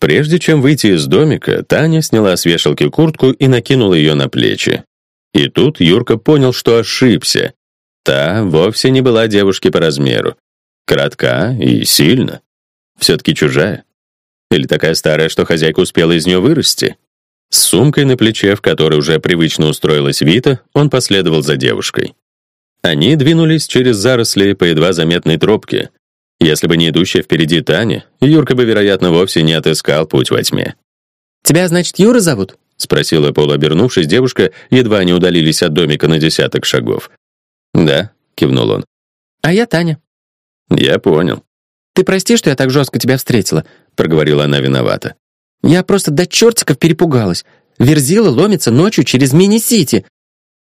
Прежде чем выйти из домика, Таня сняла с вешалки куртку и накинула ее на плечи. И тут Юрка понял, что ошибся. Та вовсе не была девушке по размеру. Кратка и сильно. Все-таки чужая. Или такая старая, что хозяйка успела из нее вырасти. С сумкой на плече, в которой уже привычно устроилась Вита, он последовал за девушкой. Они двинулись через заросли по едва заметной тропке. Если бы не идущая впереди Таня, Юрка бы, вероятно, вовсе не отыскал путь во тьме. «Тебя, значит, Юра зовут?» — спросила полуобернувшись девушка, едва они удалились от домика на десяток шагов. «Да», — кивнул он. «А я Таня». «Я понял». «Ты прости, что я так жестко тебя встретила», — проговорила она виновата. «Я просто до чертиков перепугалась. Верзила ломится ночью через мини-сити».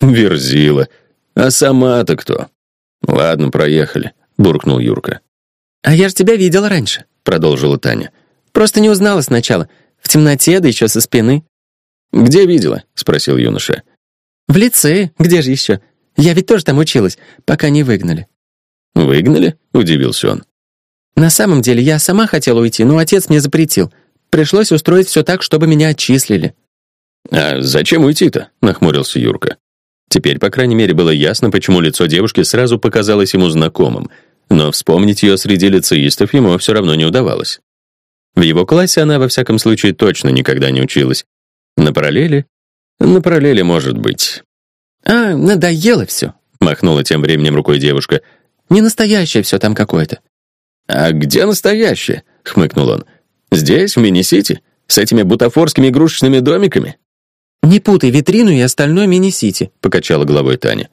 «Верзила. А сама-то кто?» «Ладно, проехали», — буркнул Юрка. «А я же тебя видела раньше», — продолжила Таня. «Просто не узнала сначала. В темноте, да еще со спины». «Где видела?» — спросил юноша. «В лицее. Где же еще? Я ведь тоже там училась, пока не выгнали». «Выгнали?» — удивился он. «На самом деле я сама хотела уйти, но отец мне запретил. Пришлось устроить все так, чтобы меня отчислили». «А зачем уйти-то?» — нахмурился Юрка. Теперь, по крайней мере, было ясно, почему лицо девушки сразу показалось ему знакомым, но вспомнить ее среди лицеистов ему все равно не удавалось. В его классе она, во всяком случае, точно никогда не училась. На параллели? На параллели, может быть. «А, надоело все», — махнула тем временем рукой девушка. «Не настоящее все там какое-то». «А где настоящее?» — хмыкнул он. «Здесь, в мини-сити? С этими бутафорскими игрушечными домиками?» «Не путай витрину и остальное мини-сити», — покачала головой Таня.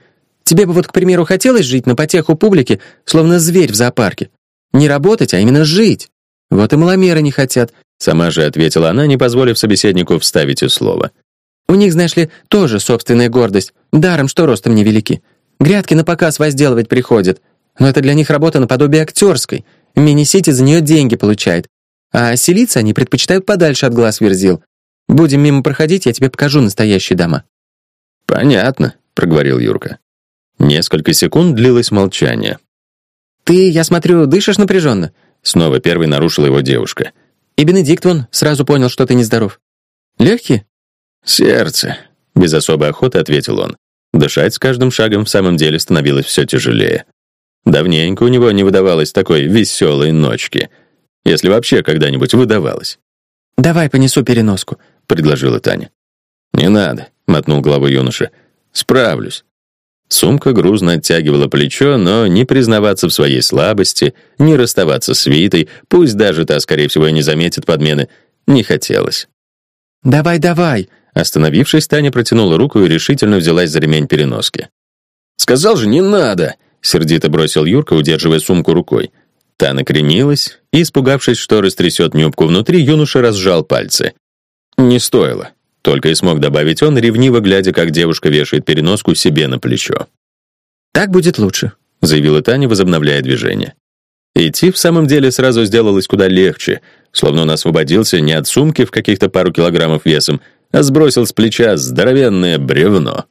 «Тебе бы вот, к примеру, хотелось жить на потеху публики, словно зверь в зоопарке. Не работать, а именно жить. Вот и маломеры не хотят», — сама же ответила она, не позволив собеседнику вставить и слово. «У них, знаешь ли, тоже собственная гордость. Даром, что ростом невелики. Грядки на показ возделывать приходят. Но это для них работа наподобие актерской. Мини-сити за нее деньги получает. А селиться они предпочитают подальше от глаз верзил. Будем мимо проходить, я тебе покажу настоящие дома». «Понятно», — проговорил Юрка. Несколько секунд длилось молчание. «Ты, я смотрю, дышишь напряженно?» Снова первой нарушила его девушка. «И Бенедикт вон сразу понял, что ты нездоров. Легкие?» «Сердце», — без особой охоты ответил он. Дышать с каждым шагом в самом деле становилось все тяжелее. Давненько у него не выдавалось такой веселой ночки. Если вообще когда-нибудь выдавалось. «Давай понесу переноску», — предложила Таня. «Не надо», — мотнул головой юноша. «Справлюсь». Сумка грузно оттягивала плечо, но не признаваться в своей слабости, не расставаться с Витой, пусть даже та, скорее всего, и не заметит подмены, не хотелось. «Давай, давай!» Остановившись, Таня протянула руку и решительно взялась за ремень переноски. «Сказал же, не надо!» — сердито бросил Юрка, удерживая сумку рукой. Та накренилась, и, испугавшись, что растрясет нюбку внутри, юноша разжал пальцы. Не стоило. Только и смог добавить он, ревниво глядя, как девушка вешает переноску себе на плечо. «Так будет лучше», — заявила Таня, возобновляя движение. Идти в самом деле сразу сделалось куда легче, словно он освободился не от сумки в каких-то пару килограммов весом, а сбросил с плеча здоровенное бревно.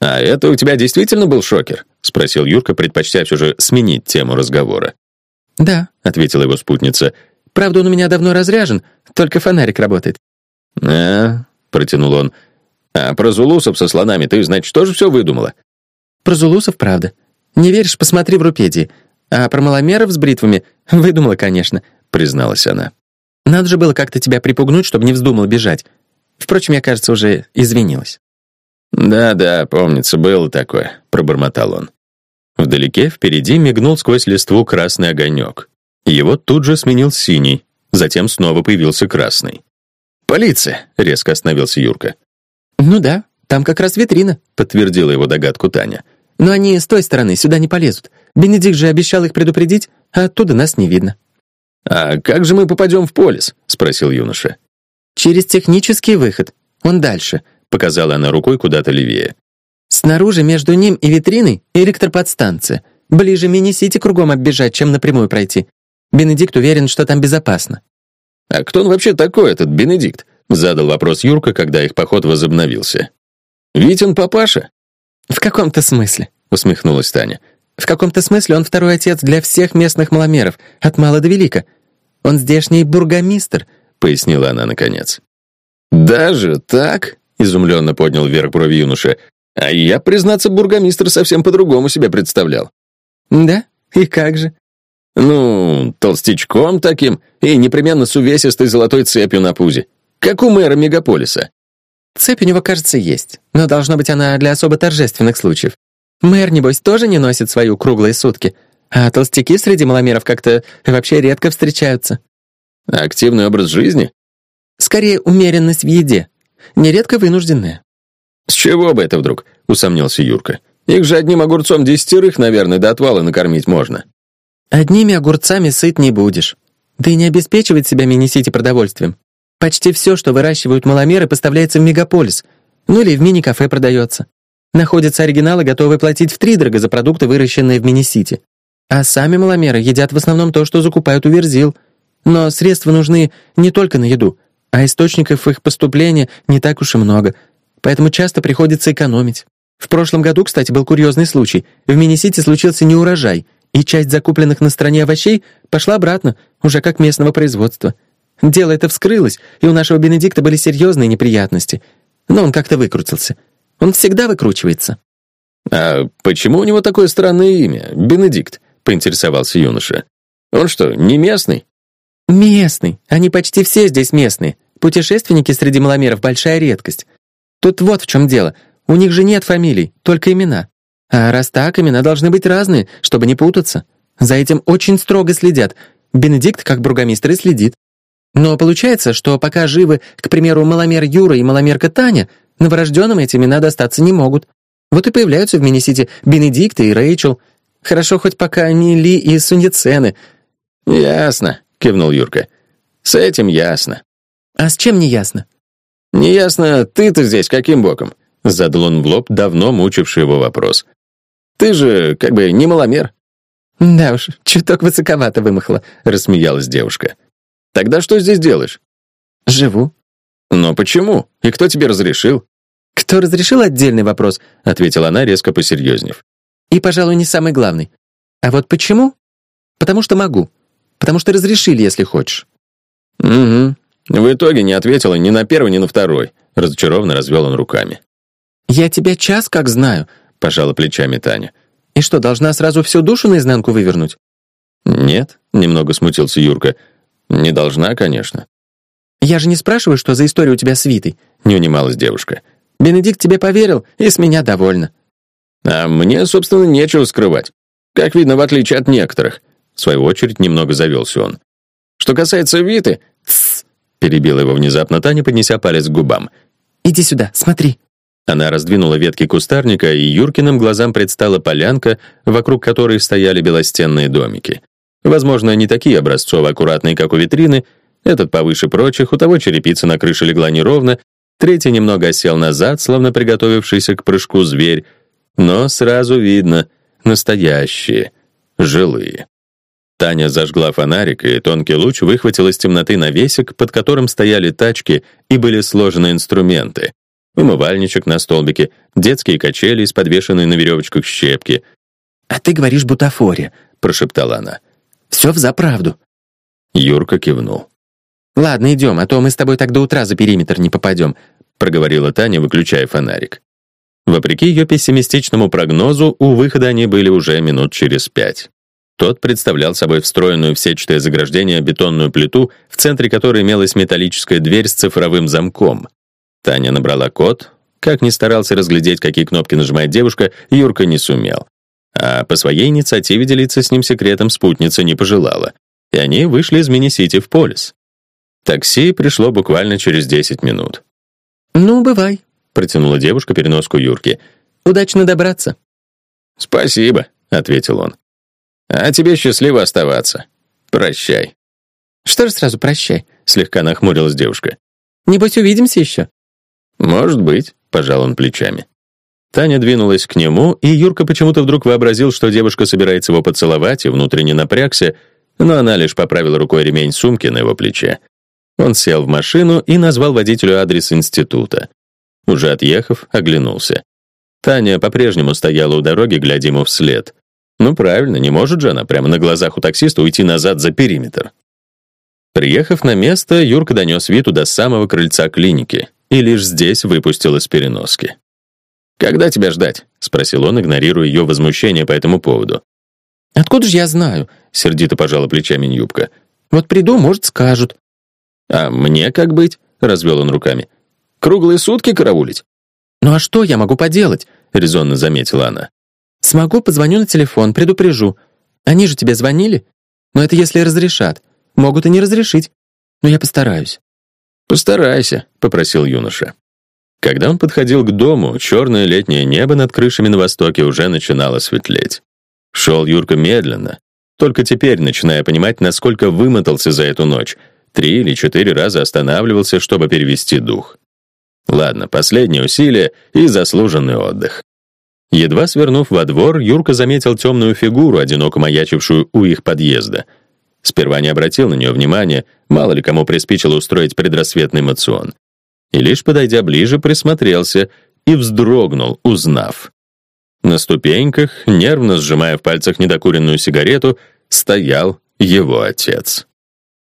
«А это у тебя действительно был шокер?» — спросил Юрка, предпочтя все же сменить тему разговора. «Да», — ответила его спутница. «Правда, он у меня давно разряжен, только фонарик работает». «А», — протянул он. «А про зулусов со слонами ты, значит, тоже все выдумала?» «Про зулусов, правда. Не веришь, посмотри в Рупедии. А про маломеров с бритвами выдумала, конечно», — призналась она. «Надо же было как-то тебя припугнуть, чтобы не вздумал бежать. Впрочем, я, кажется, уже извинилась». «Да-да, помнится, было такое», — пробормотал он. Вдалеке, впереди, мигнул сквозь листву красный огонек. Его тут же сменил синий, затем снова появился красный. «Полиция!» — резко остановился Юрка. «Ну да, там как раз витрина», — подтвердила его догадку Таня. «Но они с той стороны сюда не полезут. Бенедикт же обещал их предупредить, а оттуда нас не видно». «А как же мы попадем в полис?» — спросил юноша. «Через технический выход. Он дальше», — показала она рукой куда-то левее. Снаружи между ним и витриной электроподстанция. Ближе мини-сити кругом оббежать, чем напрямую пройти. Бенедикт уверен, что там безопасно. «А кто он вообще такой, этот Бенедикт?» — задал вопрос Юрка, когда их поход возобновился. «Ведь он папаша?» «В каком-то смысле», — усмехнулась Таня. «В каком-то смысле он второй отец для всех местных маломеров, от мала до велика. Он здешний бургомистр, пояснила она наконец. «Даже так?» — изумленно поднял вверх брови юноша. «А я, признаться, бургомистр совсем по-другому себя представлял». «Да? И как же?» «Ну, толстячком таким и непременно с увесистой золотой цепью на пузе, как у мэра мегаполиса». «Цепь у него, кажется, есть, но должна быть она для особо торжественных случаев. Мэр, небось, тоже не носит свою круглые сутки, а толстяки среди маломеров как-то вообще редко встречаются». «Активный образ жизни?» «Скорее, умеренность в еде, нередко вынужденная». «С чего бы это вдруг?» — усомнился Юрка. «Их же одним огурцом десятерых, наверное, до отвала накормить можно». Одними огурцами сыт не будешь. Да и не обеспечивает себя мини-сити продовольствием. Почти все, что выращивают маломеры, поставляется в мегаполис. Ну или в мини-кафе продается. Находятся оригиналы, готовые платить втридорого за продукты, выращенные в мини-сити. А сами маломеры едят в основном то, что закупают у Верзил. Но средства нужны не только на еду, а источников их поступления не так уж и много. Поэтому часто приходится экономить. В прошлом году, кстати, был курьезный случай. В мини-сити случился неурожай, и часть закупленных на стороне овощей пошла обратно, уже как местного производства. Дело это вскрылось, и у нашего Бенедикта были серьезные неприятности. Но он как-то выкрутился. Он всегда выкручивается. «А почему у него такое странное имя, Бенедикт?» — поинтересовался юноша. «Он что, не местный?» «Местный. Они почти все здесь местные. Путешественники среди маломеров — большая редкость. Тут вот в чем дело. У них же нет фамилий, только имена. А раз так, имена должны быть разные, чтобы не путаться. За этим очень строго следят. Бенедикт, как бургомистр, и следит. Но получается, что пока живы, к примеру, маломер Юра и маломерка Таня, новорожденным эти имена достаться не могут. Вот и появляются в мини-сити Бенедикт и Рэйчел. Хорошо, хоть пока не Ли и Суньяцены. «Ясно», — кивнул Юрка. «С этим ясно». «А с чем не ясно?» «Не ясно, ты-то здесь каким боком?» Задал он в лоб давно мучивший его вопрос. Ты же как бы не маломер». «Да уж, чуток высоковато вымахла», — рассмеялась девушка. «Тогда что здесь делаешь?» «Живу». «Но почему? И кто тебе разрешил?» «Кто разрешил — отдельный вопрос», — ответила она, резко посерьезнев. «И, пожалуй, не самый главный. А вот почему? Потому что могу. Потому что разрешили, если хочешь». «Угу. В итоге не ответила ни на первый, ни на второй», — разочарованно развел он руками. «Я тебя час как знаю», пожала плечами Таня. «И что, должна сразу всю душу наизнанку вывернуть?» «Нет», — немного смутился Юрка. «Не должна, конечно». «Я же не спрашиваю, что за история у тебя с Витой», — не унималась девушка. «Бенедикт тебе поверил, и с меня довольна». «А мне, собственно, нечего скрывать. Как видно, в отличие от некоторых». В свою очередь, немного завелся он. «Что касается Виты...» «Тссс!» — перебила его внезапно Таня, поднеся палец к губам. «Иди сюда, смотри». Она раздвинула ветки кустарника, и Юркиным глазам предстала полянка, вокруг которой стояли белостенные домики. Возможно, не такие образцово-аккуратные, как у витрины, этот повыше прочих, у того черепица на крыше легла неровно, третий немного осел назад, словно приготовившийся к прыжку зверь, но сразу видно — настоящие, жилые. Таня зажгла фонарик, и тонкий луч выхватил из темноты навесик, под которым стояли тачки и были сложены инструменты умывальничек на столбике, детские качели из подвешенной на веревочках щепки. «А ты говоришь бутафория», — прошептала она. «Все взаправду». Юрка кивнул. «Ладно, идем, а то мы с тобой так до утра за периметр не попадем», — проговорила Таня, выключая фонарик. Вопреки ее пессимистичному прогнозу, у выхода они были уже минут через пять. Тот представлял собой встроенную в сетчатое заграждение бетонную плиту, в центре которой имелась металлическая дверь с цифровым замком. Таня набрала код. Как ни старался разглядеть, какие кнопки нажимает девушка, Юрка не сумел. А по своей инициативе делиться с ним секретом спутница не пожелала. И они вышли из мини-сити в полис. Такси пришло буквально через 10 минут. «Ну, бывай», — протянула девушка переноску Юрки. «Удачно добраться». «Спасибо», — ответил он. «А тебе счастливо оставаться. Прощай». «Что ж сразу прощай?» — слегка нахмурилась девушка. «Небось, увидимся еще?» «Может быть», — пожал он плечами. Таня двинулась к нему, и Юрка почему-то вдруг вообразил, что девушка собирается его поцеловать, и внутренне напрягся, но она лишь поправила рукой ремень сумки на его плече. Он сел в машину и назвал водителю адрес института. Уже отъехав, оглянулся. Таня по-прежнему стояла у дороги, глядя ему вслед. Ну правильно, не может же она прямо на глазах у таксиста уйти назад за периметр. Приехав на место, Юрка донес Виту до самого крыльца клиники и лишь здесь выпустил из переноски. «Когда тебя ждать?» — спросил он, игнорируя ее возмущение по этому поводу. «Откуда же я знаю?» — сердито пожала плечами Юбка. «Вот приду, может, скажут». «А мне как быть?» — развел он руками. «Круглые сутки караулить?» «Ну а что я могу поделать?» — резонно заметила она. «Смогу, позвоню на телефон, предупрежу. Они же тебе звонили? Но это если разрешат. Могут и не разрешить. Но я постараюсь». «Постарайся», — попросил юноша. Когда он подходил к дому, черное летнее небо над крышами на востоке уже начинало светлеть. Шел Юрка медленно, только теперь начиная понимать, насколько вымотался за эту ночь. Три или четыре раза останавливался, чтобы перевести дух. Ладно, последнее усилие и заслуженный отдых. Едва свернув во двор, Юрка заметил темную фигуру, одиноко маячившую у их подъезда. Сперва не обратил на нее внимания, мало ли кому приспичило устроить предрассветный мацион. И лишь подойдя ближе, присмотрелся и вздрогнул, узнав. На ступеньках, нервно сжимая в пальцах недокуренную сигарету, стоял его отец.